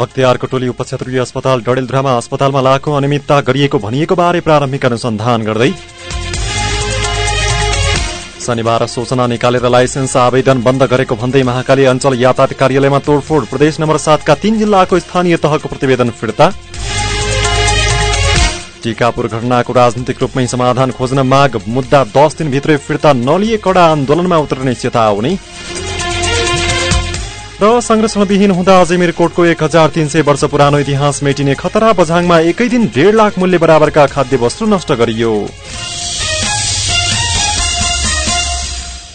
अख्तियारको टोली उपक्षेत्रीय अस्पताल डडेलधुरामा अस्पतालमा लाखौं अनियमितता गरिएको भनिएको बारे प्रारम्भिक अनुसन्धान गर्दै शनिबार सूचना निकालेर लाइसेन्स आवेदन बन्द गरेको भन्दै महाकाली अञ्चल यातायात कार्यालयमा तोडफोड प्रदेश नम्बर सातका तीन जिल्लाको स्थानीय तहको प्रतिवेदन फिर्ता। टीकापुर घटनाको राजनीतिक रूपमै समाधान खोज्न माग मुद्दा दस दिनभित्रै फिर्ता नलिए कडा आन्दोलनमा उत्रने चेतावनी। र संरक्षणविहीन हुँदा अजमेर कोटको एक हजार तीन सय वर्ष पुरानो इतिहास मेटिने खतरा बझाङमा एकै दिन डेढ लाख मूल्य बराबरका खाद्य वस्तु नष्ट गरियो।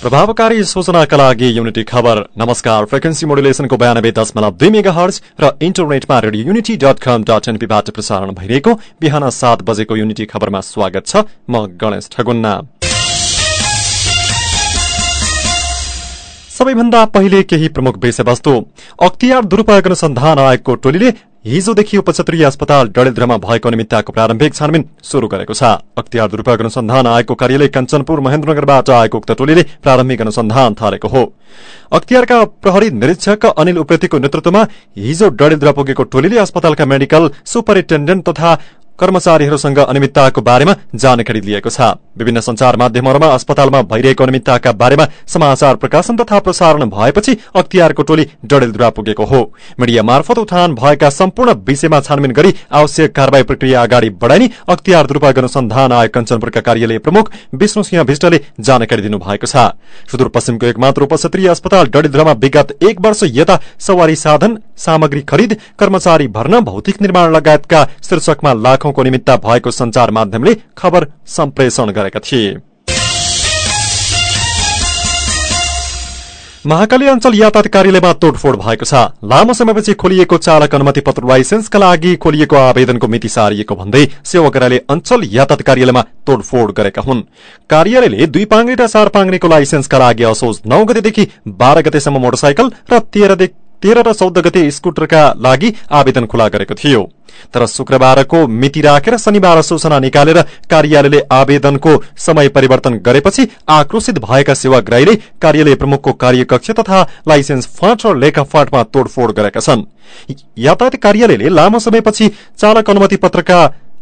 प्रभावकारी सूचनाका लागि युनिटी खबर। नमस्कार फ्रिक्वेन्सी मोडुलेसनको बयानब्बे दशमलव दुई मेगा हर्ज र इन्टरनेटमा radio unity dot com dot एनपीबाट प्रसारण भइरहेको बिहान सात बजेको युनिटी खबरमा स्वागत छ। म गणेश ठगुन्ना। सबैभन्दा पहिले केही प्रमुख विषयवस्तु। अख्तियार दुरूपयोग अनुसन्धान आयोगको टोलीले हिजोदेखि उपक्षेत्रीय अस्पताल डडेलधुरामा भएको निमित्तको प्रारम्भिक छानबिन शुरू गरेको छ। अख्तियार दुरूपयोग अनुसन्धान आयोगको कार्यालय कञ्चनपुर महेन्द्रनगरबाट आएको उक्त टोलीले प्रारम्भिक अनुसन्धान थालेको हो। अख्तियारका प्रहरी निरीक्षक अनिल उप्रेतीको नेतृत्वमा हिजो डडेलधुरा पुगेको टोलीले अस्पतालका मेडिकल सुपरिन्टेण्डेन्ट तथा कर्मचारीहरूसँग अनियमितताको बारेमा जानकारी लिएको छ। विभिन्न संचार माध्यमहरूमा अस्पतालमा भइरहेको अनियमितताका बारेमा समाचार प्रकाशन तथा प्रसारण भएपछि अख्तियारको टोली डडेलधुरा पुगेको हो। मीडिया मार्फत उठान भएका सम्पूर्ण विषयमा छानबिन गरी आवश्यक कार्यवाही प्रक्रिया अगाडि बढ़ाइने अख्तियार दुरूपयोग अनुसन्धान आयोग कञ्चनपुरका कार्यालय प्रमुख विष्णु सिंह भिष्टले जानकारी दिनुभएको छ। सुदूरपश्चिमको एकमात्र उपक्षेत्रीय अस्पताल डडेलधुरामा विगत एक वर्ष यता सवारी साधन सामग्री खरिद कर्मचारी भर्न भौतिक निर्माण लगायतका शीर्षकमा लाखौंको निमित्त भएको संचार माध्यमले खबर सम्प्रेषण गरेका थिए। महाकाली अञ्चल यातायात कार्यालयमा तोडफोड भएको छ। लामो समयपछि खोलिएको चालक अनुमति पत्र लाइसेन्सका लागि खोलिएको आवेदनको मिति सारिएको भन्दै सेवाग्राले अञ्चल यातायात कार्यालयमा तोडफोड गरेका हुन्। कार्यालयले दुई पाङ्ग्रे र चार पाङ्ग्रेको लाइसेन्सका लागि असोज नौ गतेदेखि बाह्र गतेसम्म मोटरसाइकल र तेह्र र चौध गते स्कूटरका लागि आवेदन खुला गरेको थियो। तर शुक्रबारको मिति राखेर शनिबार सूचना निकालेर कार्यालयले आवेदनको समय परिवर्तन गरेपछि आक्रोशित भएका सेवाग्राहीले कार्यालय प्रमुखको कार्यकक्ष तथा लाइसेन्स फाँट र लेखाफाँटमा तोडफोड गरेका छन्। यातायात कार्यालयले लामो समयपछि चालक अनुमति पत्रका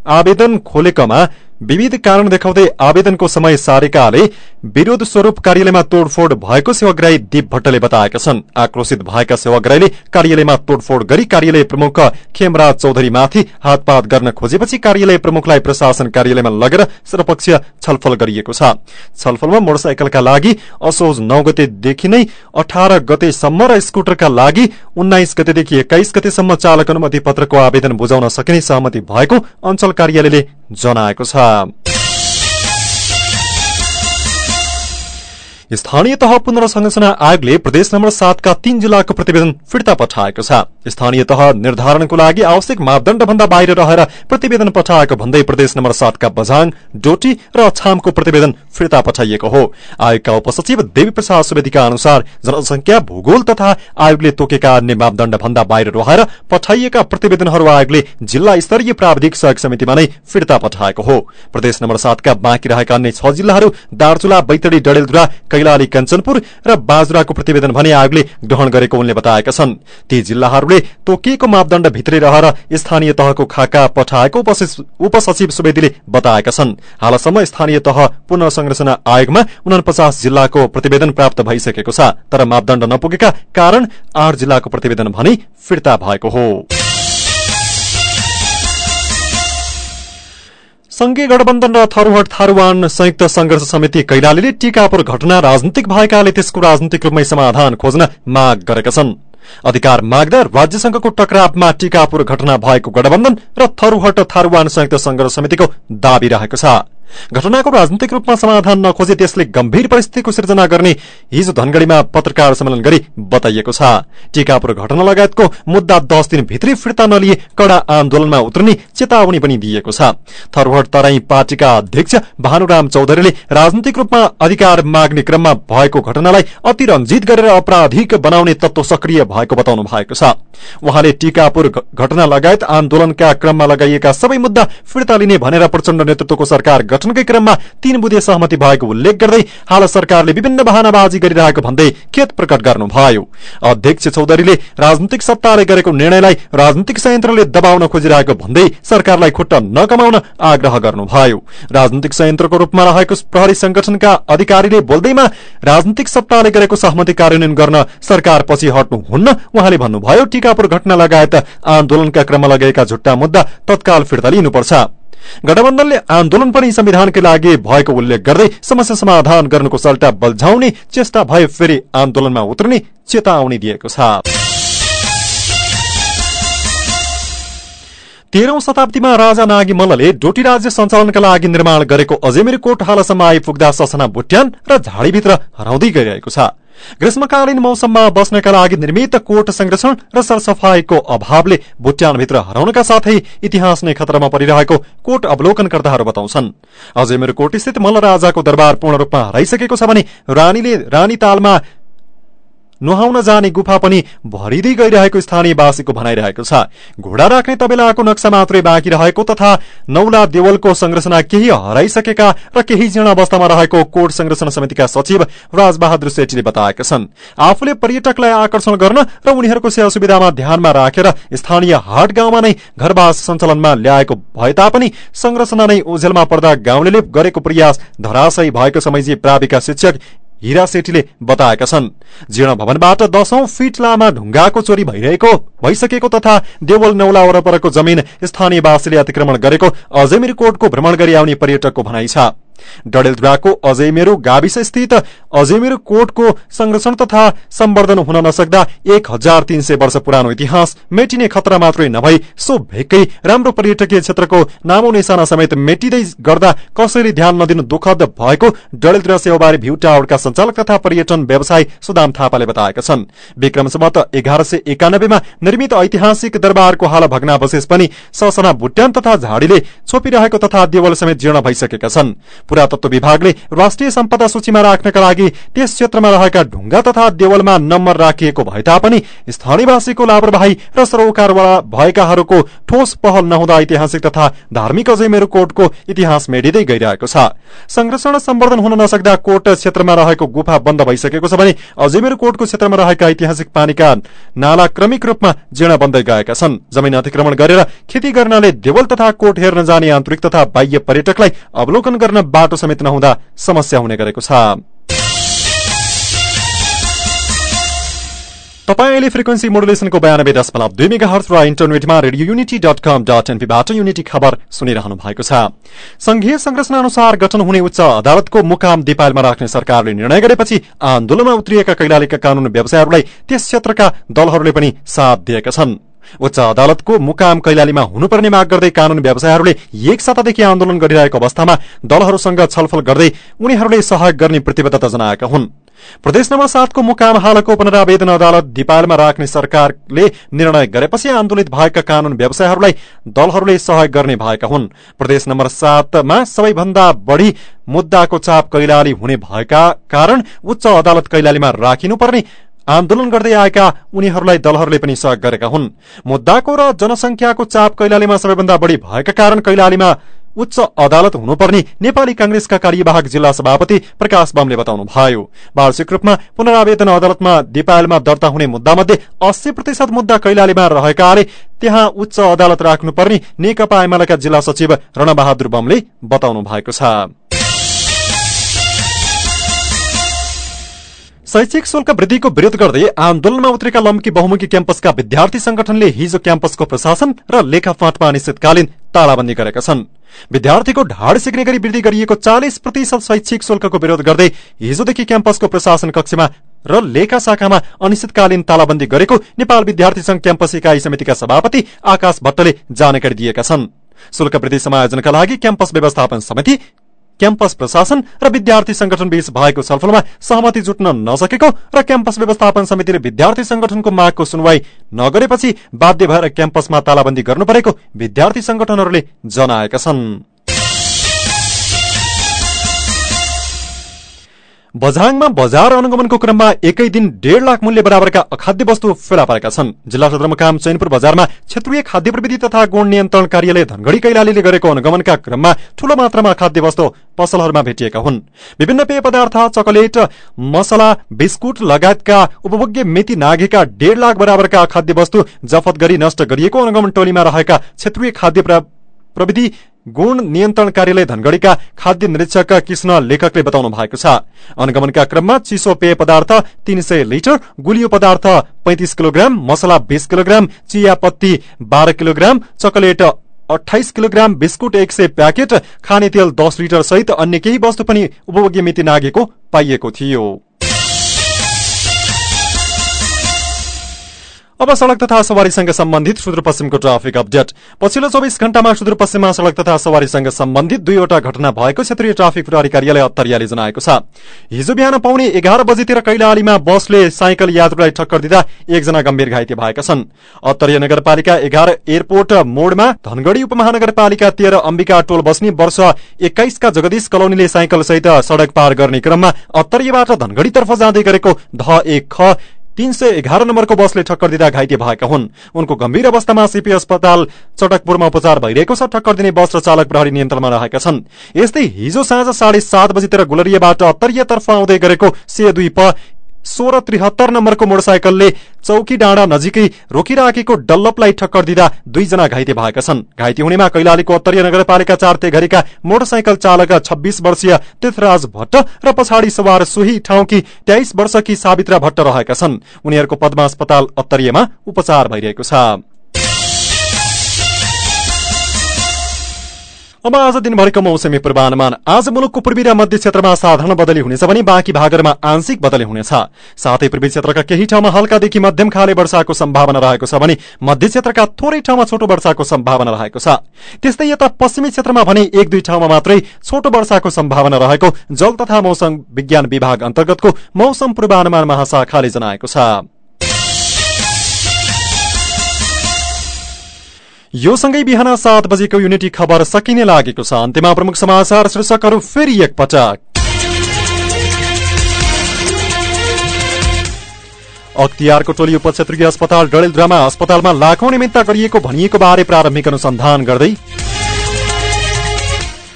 आवेदन खोलेकोमा विविध कारण देखाउँदै आवेदनको समय सारेकाले विरोध स्वरूप कार्यालयमा तोडफोड भएको सेवाग्राही दीप भट्टले बताएका छन्। आक्रोशित भएका सेवाग्राहीले कार्यालयमा तोडफोड गरी कार्यालय प्रमुख खेमराज चौधरीमाथि हातपात गर्न खोजेपछि कार्यालय प्रमुखलाई प्रशासन कार्यालयमा लगेर सर्वपक्षीय छलफल गरिएको छ। छलफलमा मोटरसाइकलका लागि असोज नौ गतेदेखि नै अठार गतेसम्म र स्कूटरका लागि उन्नाइस गतेदेखि एक्काइस गतेसम्म चालक अनुमति पत्रको आवेदन बुझाउन सकिने सहमति भएको अञ्चल कार्यालयले जनाएको छ स्थानीय तह पुनर्संरचना आयोगले प्रदेश नम्बर सातका तीन जिल्लाको प्रतिवेदन फिर्ता पठाएको छ। स्थानीय तह निर्धारणको लागि आवश्यक मापदण्ड भन्दा बाहिर रहेर प्रतिवेदन पठाएको भन्दै प्रदेश नम्बर सातका बझाङ डोटी र अछामको प्रतिवेदन फिर्ता पठाइएको हो। आयोगका उपसचिव देवी प्रसाद सुवेदीका अनुसार जनसंख्या भूगोल तथा आयोगले तोकेका अन्य मापदण्ड भन्दा बाहिर रहेर पठाइएका प्रतिवेदनहरू आयोगले जिल्ला स्तरीय प्राविधिक सहयोग समितिमा नै फिर्ता पठाएको हो। प्रदेश नम्बर सातका बाँकी रहेका अन्य छ जिल्लाहरू दार्चुला बैतडी डडेलधुरा कैलाली कञ्चनपुर र बाजुराको प्रतिवेदन भने आयोगले ग्रहण गरेको उनले बताएका छन्। ती जिल्लाहरूले तोकिएको मापदण्ड भित्रै रहेर स्थानीय तहको खाका पठाएको उपसचिव सुवेदीले बताएका छन्। हालसम्म स्थानीय तह पुनः संरचना आयोगमा उनपचास जिल्लाको प्रतिवेदन प्राप्त भइसकेको छ तर मापदण्ड नपुगेका कारण आठ जिल्लाको प्रतिवेदन भने फिर्ता भएको हो। संघीय गठबन्धन र थरूहट थारूवान संयुक्त संघर्ष समिति कैलालीले टीकापुर घटना राजनीतिक भएकाले त्यसको राजनीतिक रूपमै समाधान खोज्न माग गरेका छन्। अधिकार माग्दा राज्यसंघको टकरावमा टीकापुर घटना भएको गठबन्धन र थरूहट थारूवान संयुक्त संघर्ष समितिको दावी रहेको छ। घटनाको राजनीतिक रूपमा समाधान नखोजे त्यसले गम्भीर परिस्थितिको सिर्जना गर्ने हिजो धनगढ़ीमा पत्रकार सम्मेलन गरी बताइएको छ। टीकापुर घटना लगायतको मुद्दा दस दिनभित्रै फिर्ता नलिए कडा आन्दोलनमा उत्रने चेतावनी पनि दिएको छ। थरवट तराई पार्टीका अध्यक्ष भानुराम चौधरीले राजनीतिक रूपमा अधिकार माग्ने क्रममा भएको घटनालाई अतिरंजित गरेर अपराधिक बनाउने तत्व सक्रिय भएको बताउनु भएको छ। उहाँले टीकापुर घटना लगायत आन्दोलनका क्रममा लगाइएका सबै मुद्दा फिर्ता लिने भनेर प्रचण्ड नेतृत्वको सरकार गठनकै क्रममा तीन बुधे सहमति भएको उल्लेख गर्दै हाल सरकारले विभिन्न बहानाबाजी गरिरहेको भन्दै खेत प्रकट गर्नुभयो। अध्यक्ष चौधरीले राजनीतिक सत्ताले गरेको निर्णयलाई राजनीतिक संयन्त्रले दबाउन खोजिरहेको भन्दै सरकारलाई खुट्टा नकमाउन आग्रह गर्नुभयो। राजनीतिक संयन्त्रको रूपमा रहेको प्रहरी संगठनका अधिकारीले बोल्दैमा राजनीतिक सत्ताले गरेको सहमति कार्यान्वयन गर्न सरकार पछि हट्नुहुन्न। उहाँले भन्नुभयो टीकापुर घटना लगायत आन्दोलनका क्रममा लगेका झुट्टा मुद्दा तत्काल फिर्ता लिनुपर्छ। गठबन्धनले आन्दोलन पनि संविधानकै लागि भएको उल्लेख गर्दै समस्या समाधान गर्नुको सल्टा बल्झाउने चेष्टा भए फेरि आन्दोलनमा उत्रने चेतावनी दिएको छ। तेह्रौं शताब्दीमा राजा नागी मल्लले डोटी राज्य सञ्चालनका लागि निर्माण गरेको अजमेर कोट हालसम्म आइपुग्दा ससना भुट्यान र झाडीभित्र हराउँदै गइरहेको छ। ग्रीष्मकालीन मौसममा बस्नका लागि निर्मित कोट संरक्षण र सरसफाईको अभावले भुट्यानभित्र हराउनका साथै इतिहास नै खतरामा परिरहेको कोट अवलोकनकर्ताहरू बताउँछन्। अजमेर कोट स्थित मल्ल राजाको दरबार पूर्ण रूपमा हराइसकेको छ भने रानीले रानी तालमा नुहाउन जाने गुफा पनि भरिँदै गइरहेको स्थानीयवासीको भनाइरहेको छ। घोडा राख्ने तबेलाको नक्सा मात्रै बाँकी रहेको तथा नौला देवलको संरचना केही हराइसकेका र केही जीर्ण अवस्थामा रहेको कोट संरक्षण समितिका सचिव राजबहादुर सेठीले बताएका छन्। आफूले पर्यटकलाई आकर्षण गर्न र उनीहरूको सेवा सुविधामा ध्यानमा राखेर स्थानीय हाट गाउँमा नै घरवास सञ्चालनमा ल्याएको भए तापनि संरचना नै ओझेलमा पर्दा गाउँले गरेको प्रयास धराशयी भएको समयजी प्राविका शिक्षक हिरा सेठीले बताएका छन् जीर्ण भवनबाट दशौं फिट लामा ढुङ्गाको चोरी भइरहेको भइसकेको तथा देवल नौला वरपरको जमिन स्थानीयवासीले अतिक्रमण गरेको अजमेर कोटको भ्रमण गरी आउने पर्यटकको भनाइ छ। डडेलधुराको अजयमेरू गाविस स्थित अजयमेरू कोटको संरक्षण तथा सम्वर्धन हुन नसक्दा एक हजार तीन सय वर्ष पुरानो इतिहास मेटिने खतरा मात्रै नभई सो भेक्कै राम्रो पर्यटकीय क्षेत्रको नामो निशाना समेत मेटिँदै गर्दा कसैले ध्यान नदिनु दुःखद भएको डडेलधुरा सेवाबारी भ्यू टावरका सञ्चालक तथा पर्यटन व्यवसायी सुदाम थापाले बताएका छन्। विक्रम सम्मत एघार सय एकानब्बेमा निर्मित ऐतिहासिक दरबारको हाल भग्नावशेष पनि ससना भुट्यान तथा झाडीले छोपिरहेको तथा देवल समेत जीर्ण भइसकेका छन्। पुरातत्व विभागले राष्ट्रिय सम्पदा सूचीमा राख्नका लागि त्यस क्षेत्रमा रहेका ढुङ्गा तथा देवलमा नम्बर राखिएको भए तापनि स्थानीयवासीको लापरवाही र सरोकार भएकाहरूको ठोस पहल नहुँदा ऐतिहासिक तथा धार्मिक अजयमेरू कोटको इतिहास मेडिँदै गइरहेको छ संरक्षण सम्वर्धन हुन नसक्दा कोट क्षेत्रमा रहेको गुफा बन्द भइसकेको छ भने अजयमेरू कोटको क्षेत्रमा रहेका ऐतिहासिक पानीका नाला क्रमिक रूपमा जीर्ण बन्दै गएका छन् जमिन अतिक्रमण गरेर खेती गर्नले देवल तथा कोट हेर्न जाने आन्तरिक तथा बाह्य पर्यटकलाई अवलोकन गर्न बाटो समेत नहुँदा समस्या हुने गरेको छ। तपाईँले फ्रिक्वेन्सी मोडुलेसनको बयानब्बे दशमलव दुई मेगा हर्च र इन्टरनेटमा radio unity dot com dot एनपीबाट unity खबर सुनिरहनु भएको छ। संघीय संरचना अनुसार गठन हुने उच्च अदालतको मुकाम दिपालमा राख्ने सरकारले निर्णय गरेपछि आन्दोलनमा उत्रिएका कैलालीका कानून व्यवसायहरूलाई त्यस क्षेत्रका दलहरूले पनि साथ दिएका छन्। उच्च अदालतको मुकाम कैलालीमा हुनुपर्ने माग गर्दै कानून व्यवसायहरूले एक सातादेखि आन्दोलन गरिरहेको अवस्थामा दलहरूसँग छलफल गर्दै उनीहरूले सहयोग गर्ने प्रतिबद्धता जनाएका हुन्। प्रदेश नम्बर सातको मुकाम हालको पुनरावेदन अदालत दिपालमा राख्ने सरकारले निर्णय गरेपछि आन्दोलित भएका कानून व्यवसायहरूलाई दलहरूले सहयोग गर्ने भएका हुन्। प्रदेश नम्बर सातमा सबैभन्दा बढ़ी मुद्दाको चाप कैलाली हुने भएका कारण उच्च अदालत कैलालीमा राखिनुपर्ने आन्दोलन गर्दै आएका उनीहरूलाई दलहरूले पनि सहयोग गरेका हुन्। मुद्दाको र जनसंख्याको चाप कैलालीमा सबैभन्दा बढ़ी भएका कारण कैलालीमा उच्च अदालत हुनुपर्ने नेपाली कांग्रेसका कार्यवाहक जिल्ला सभापति प्रकाश बमले बताउनुभयो। वार्षिक रूपमा पुनरावेदन अदालतमा दिपायलमा दर्ता हुने मुद्दा मध्ये अस्सी प्रतिशत मुद्दा कैलालीमा रहेकाले त्यहाँ उच्च अदालत राख्नुपर्ने नेकपा एमालेका जिल्ला सचिव रणबहादुर बमले बताउनु भएको छ। शैक्षिक शुल्क वृद्धिको विरोध गर्दै आन्दोलनमा उत्रेका लम्की बहुमुखी क्याम्पसका विद्यार्थी संगठनले हिजो क्याम्पसको प्रशासन र लेखाफाँटमा अनिश्चितकालीन तालाबन्दी गरेका छन्। विद्यार्थीको ढाड सिक्ने गरी वृद्धि गरिएको चालिस प्रतिशत शैक्षिक शुल्कको विरोध गर्दै हिजोदेखि क्याम्पसको प्रशासन कक्षमा र लेखा शाखामा अनिश्चितकालीन तालाबन्दी गरेको नेपाल विद्यार्थी संघ क्याम्पस इकाई समितिका सभापति आकाश भट्टले जानकारी दिएका छन्। शुल्क वृद्धि समायोजनका लागि क्याम्पस व्यवस्थापन समिति क्याम्पस प्रशासन र विद्यार्थी संगठन बीच भएको छलफलमा सहमति जुट्न नसकेको र क्याम्पस व्यवस्थापन समितिले विद्यार्थी संगठनको मागको सुनवाई नगरेपछि बाध्य भएर क्याम्पसमा तालाबन्दी गर्नु परेको विद्यार्थी संगठनहरूले जनाएका छन्। बझाङमा बजार अनुगमनको क्रममा एकै दिन डेढ लाख मूल्य बराबरका अखाद्य वस्तु फेला परेका छन्। जिल्ला सदरमुकाम चैनपुर बजारमा क्षेत्रीय खाद्य प्रविधि तथा गुण नियन्त्रण कार्यालय धनगढ़ी कैलालीले गरेको अनुगमनका क्रममा ठूलो मात्रामा खाद्य वस्तु पसलहरूमा भेटिएका हुन्। विभिन्न पेय पदार्थ चकलेट मसला बिस्कुट लगायतका उपभोग्य मिति नाघेका डेढ लाख बराबरका खाद्य वस्तु जफत गरी नष्ट गरिएको अनुगमन टोलीमा रहेका क्षेत्रीय खाद्य प्रविधि गुण नियन्त्रण कार्यालय धनगढ़ीका खाद्य निरीक्षक कृष्ण लेखकले बताउनु भएको छ। अनुगमनका क्रममा चिसो पेय पदार्थ तीन सय लिटर गुलियो पदार्थ पैंतिस किलोग्राम मसला बीस किलोग्राम चियापत्ती बाह्र किलोग्राम चकलेट अठाइस किलोग्राम बिस्कुट एक सय प्याकेट खाने तेल दस लिटर सहित अन्य केही वस्तु पनि उपभोग्य मिति नागेको पाइएको थियो। अब सड़क तथा सवारीसँग सम्बन्धित सुदूरपश्चिमको ट्राफिक अपडेट। पछिल्लो चौबिस घण्टामा सुदूरपश्चिममा सड़क तथा सवारीसँग सम्बन्धित दुईवटा घटना भएको क्षेत्रीय ट्राफिक प्रहरी कार्यालय अत्तरियाले जनाएको छ। हिजो बिहान पाउने एघार बजेतिर कैलालीमा बसले साइकल यात्रुलाई ठक्कर दिँदा एकजना गम्भीर घाइते भएका छन्। अत्तरिया नगरपालिका एघार एयरपोर्ट मोडमा धनगढ़ी उपमहानगरपालिका तेह्र अम्बिका टोल बस्ने वर्ष एक्काइसका जगदीश कलोनीले साइकल सहित सड़क पार गर्ने क्रममा अत्तरियाबाट धनगढ़ीतर्फ जाँदै गरेको ध एक तीन सय एघार नम्बरको बसले ठक्कर दिँदा घाइते भएका हुन्। उनको गम्भीर अवस्थामा सीपी अस्पताल चटकपुरमा उपचार भइरहेको छ। ठक्कर दिने बस र चालक प्रहरी नियन्त्रणमा रहेका छन्। यस्तै हिजो साँझ साढे सात बजीतिर गुलरियाबाट अत्तरियातर्फ आउँदै गरेको से दुई प सोह्र त्रिहत्तर नम्बरको मोटरसाइकलले चौकी डाँडा नजिकै रोकिराखेको डल्लपलाई ठक्कर दिँदा दुईजना घाइते भएका छन्। घाइते हुनेमा कैलालीको उत्तरीय नगरपालिका चार तेघरीका मोटरसाइकल चालक छब्बीस वर्षीय तीर्थराज भट्ट र पछाडि सवार सोही ठाउँकी तेइस वर्षकी सावित्रा भट्ट रहेका छन्। उनीहरूको पद्मा अस्पताल अत्तरीयमा उपचार भइरहेको छ। अब आज दिनभरिको मौसमी पूर्वानुमान आज मुलुकको पूर्वी र मध्य क्षेत्रमा साधारण बदली हुनेछ भने बाँकी भागहरूमा आंशिक बदली हुनेछ साथै पूर्वी क्षेत्रका केही ठाउँमा हल्कादेखि मध्यम खाले वर्षाको सम्भावना रहेको छ भने मध्य क्षेत्रका थोरै ठाउँमा छोटो वर्षाको सम्भावना रहेको छ त्यस्तै यता पश्चिमी क्षेत्रमा भने एक दुई ठाउँमा मात्रै छोटो वर्षाको सम्भावना रहेको जल तथा मौसम विज्ञान विभाग अन्तर्गतको मौसम पूर्वानुमान महाशाखाले जनाएको छ यो सँगै बिहान सात बजेको युनिटी खबर सकिने लागेको छ। अन्त्यमा प्रमुख समाचार शीर्षकहरू फेरि एकपटक। अख्तियारको टोली उपक्षेत्रीय अस्पताल डडेलधुरामा अस्पतालमा लाखौं निमित्त गरिएको भनिएको बारे प्रारम्भिक अनुसन्धान गर्दै।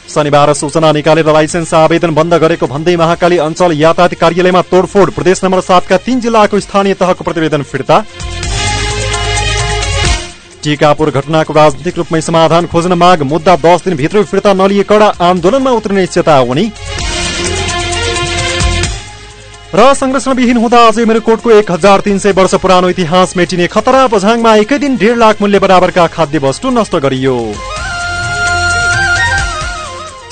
शनिबार सूचना निकालेर लाइसेन्स आवेदन बन्द गरेको भन्दै महाकाली अञ्चल यातायात कार्यालयमा तोडफोड। प्रदेश नम्बर सातका तीन जिल्लाको स्थानीय तहको प्रतिवेदन फिर्ता। टिकापुर घटनाको राजनीतिक रूपमै समाधान खोज्न माग मुद्दा दस दिनभित्र फिर्ता नलिए कडा आन्दोलनमा उत्रिने चेतावनी। र संरक्षणविहीन हुँदा अझै कोटको एक हजार तीन सय वर्ष पुरानो इतिहास मेटिने खतरा बझाङमा एकै दिन डेढ लाख मूल्य बराबरका खाद्य वस्तु नष्ट गरियो।